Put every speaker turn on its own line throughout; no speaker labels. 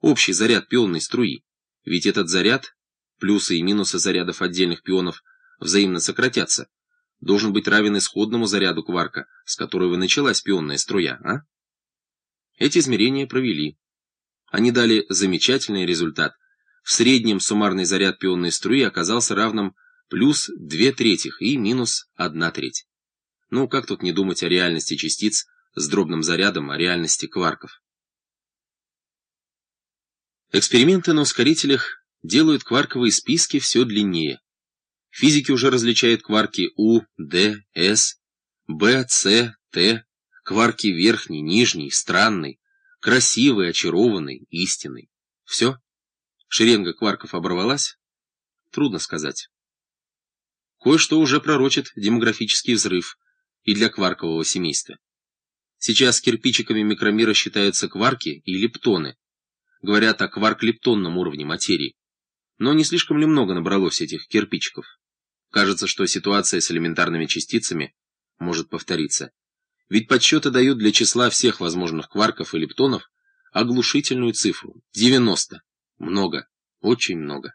общий заряд пионной струи. Ведь этот заряд, плюсы и минусы зарядов отдельных пионов, взаимно сократятся, должен быть равен исходному заряду кварка, с которого началась пионная струя, а? Эти измерения провели. Они дали замечательный результат. В среднем суммарный заряд пионной струи оказался равным плюс 2 третьих и минус 1 треть. Ну, как тут не думать о реальности частиц с дробным зарядом, о реальности кварков? Эксперименты на ускорителях делают кварковые списки все длиннее. Физики уже различают кварки У, Д, С, Б, С, Т, кварки верхний, нижний, странный, красивый, очарованный, истинный. Все? Шеренга кварков оборвалась? Трудно сказать. Кое-что уже пророчит демографический взрыв и для кваркового семейства. Сейчас кирпичиками микромира считаются кварки и лептоны. Говорят о кварк-лептонном уровне материи. Но не слишком ли много набралось этих кирпичиков? Кажется, что ситуация с элементарными частицами может повториться. Ведь подсчеты дают для числа всех возможных кварков и лептонов оглушительную цифру – 90. Много, очень много.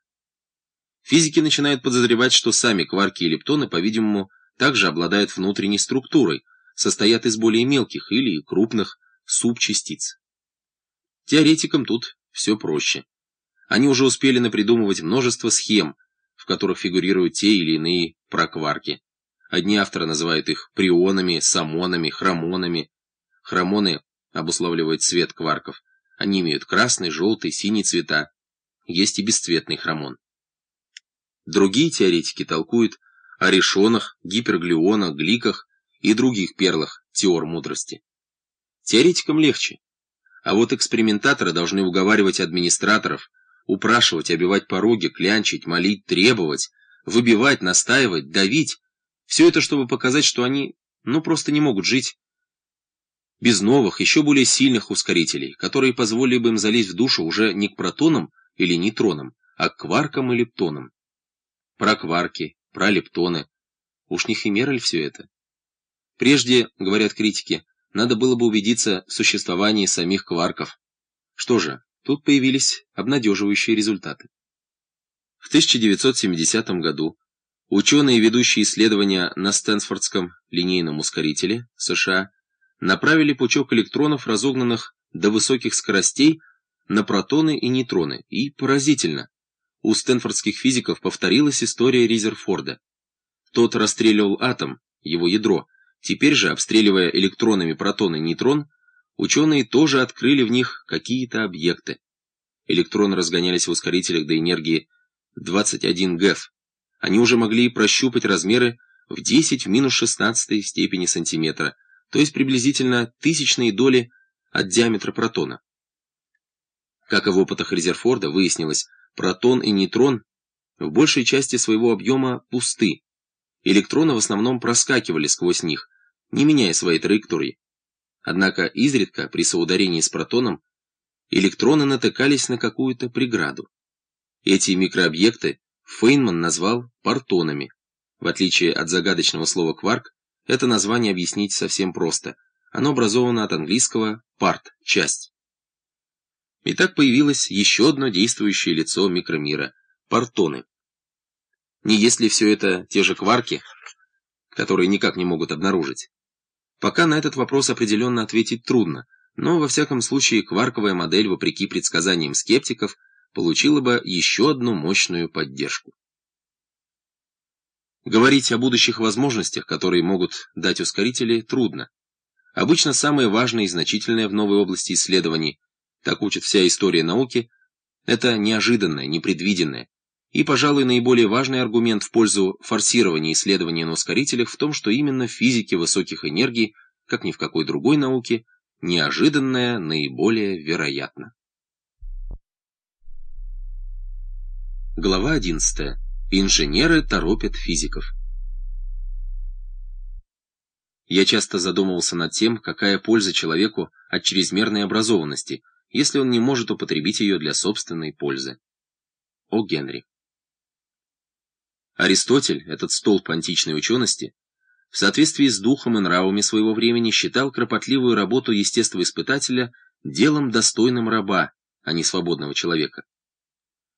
Физики начинают подозревать, что сами кварки и лептоны, по-видимому, также обладают внутренней структурой, состоят из более мелких или крупных субчастиц. Теоретикам тут все проще. Они уже успели напридумывать множество схем, в которых фигурируют те или иные прокварки. Одни авторы называют их прионами, самонами, хромонами. Хромоны обуславливают цвет кварков. Они имеют красный, желтый, синий цвета. Есть и бесцветный хромон. Другие теоретики толкуют о решонах, гиперглюонах, гликах и других перлах теор мудрости. Теоретикам легче. А вот экспериментаторы должны уговаривать администраторов, упрашивать, обивать пороги, клянчить, молить, требовать, выбивать, настаивать, давить. Все это, чтобы показать, что они, ну, просто не могут жить без новых, еще более сильных ускорителей, которые позволили бы им залезть в душу уже не к протонам или нейтронам, а к кваркам и лептонам. Про кварки, про лептоны. Уж не химера ли все это? Прежде, говорят критики, надо было бы убедиться в существовании самих кварков. Что же, тут появились обнадеживающие результаты. В 1970 году ученые, ведущие исследования на Стэнфордском линейном ускорителе США, направили пучок электронов, разогнанных до высоких скоростей, на протоны и нейтроны, и, поразительно, у стэнфордских физиков повторилась история Ризерфорда. Тот расстреливал атом, его ядро. Теперь же, обстреливая электронами протон и нейтрон, ученые тоже открыли в них какие-то объекты. Электроны разгонялись в ускорителях до энергии 21 ГЭФ. Они уже могли прощупать размеры в 10 в минус 16 степени сантиметра, то есть приблизительно тысячные доли от диаметра протона. Как и в опытах Резерфорда выяснилось, протон и нейтрон в большей части своего объема пусты. Электроны в основном проскакивали сквозь них, не меняя своей траектории. Однако изредка при соударении с протоном электроны натыкались на какую-то преграду. Эти микрообъекты Фейнман назвал партонами. В отличие от загадочного слова «кварк», это название объяснить совсем просто. Оно образовано от английского «part» — «часть». И так появилось еще одно действующее лицо микромира – портоны. Не если все это те же кварки, которые никак не могут обнаружить. Пока на этот вопрос определенно ответить трудно, но во всяком случае кварковая модель, вопреки предсказаниям скептиков, получила бы еще одну мощную поддержку. Говорить о будущих возможностях, которые могут дать ускорители, трудно. Обычно самое важное и значительное в новой области исследований – так учит вся история науки, это неожиданное, непредвиденное. И, пожалуй, наиболее важный аргумент в пользу форсирования исследований на ускорителях в том, что именно в физике высоких энергий, как ни в какой другой науке, неожиданное наиболее вероятно. Глава 11. Инженеры торопят физиков. Я часто задумывался над тем, какая польза человеку от чрезмерной образованности – если он не может употребить ее для собственной пользы. О. Генри. Аристотель, этот столб античной учености, в соответствии с духом и нравами своего времени считал кропотливую работу естествоиспытателя делом достойным раба, а не свободного человека.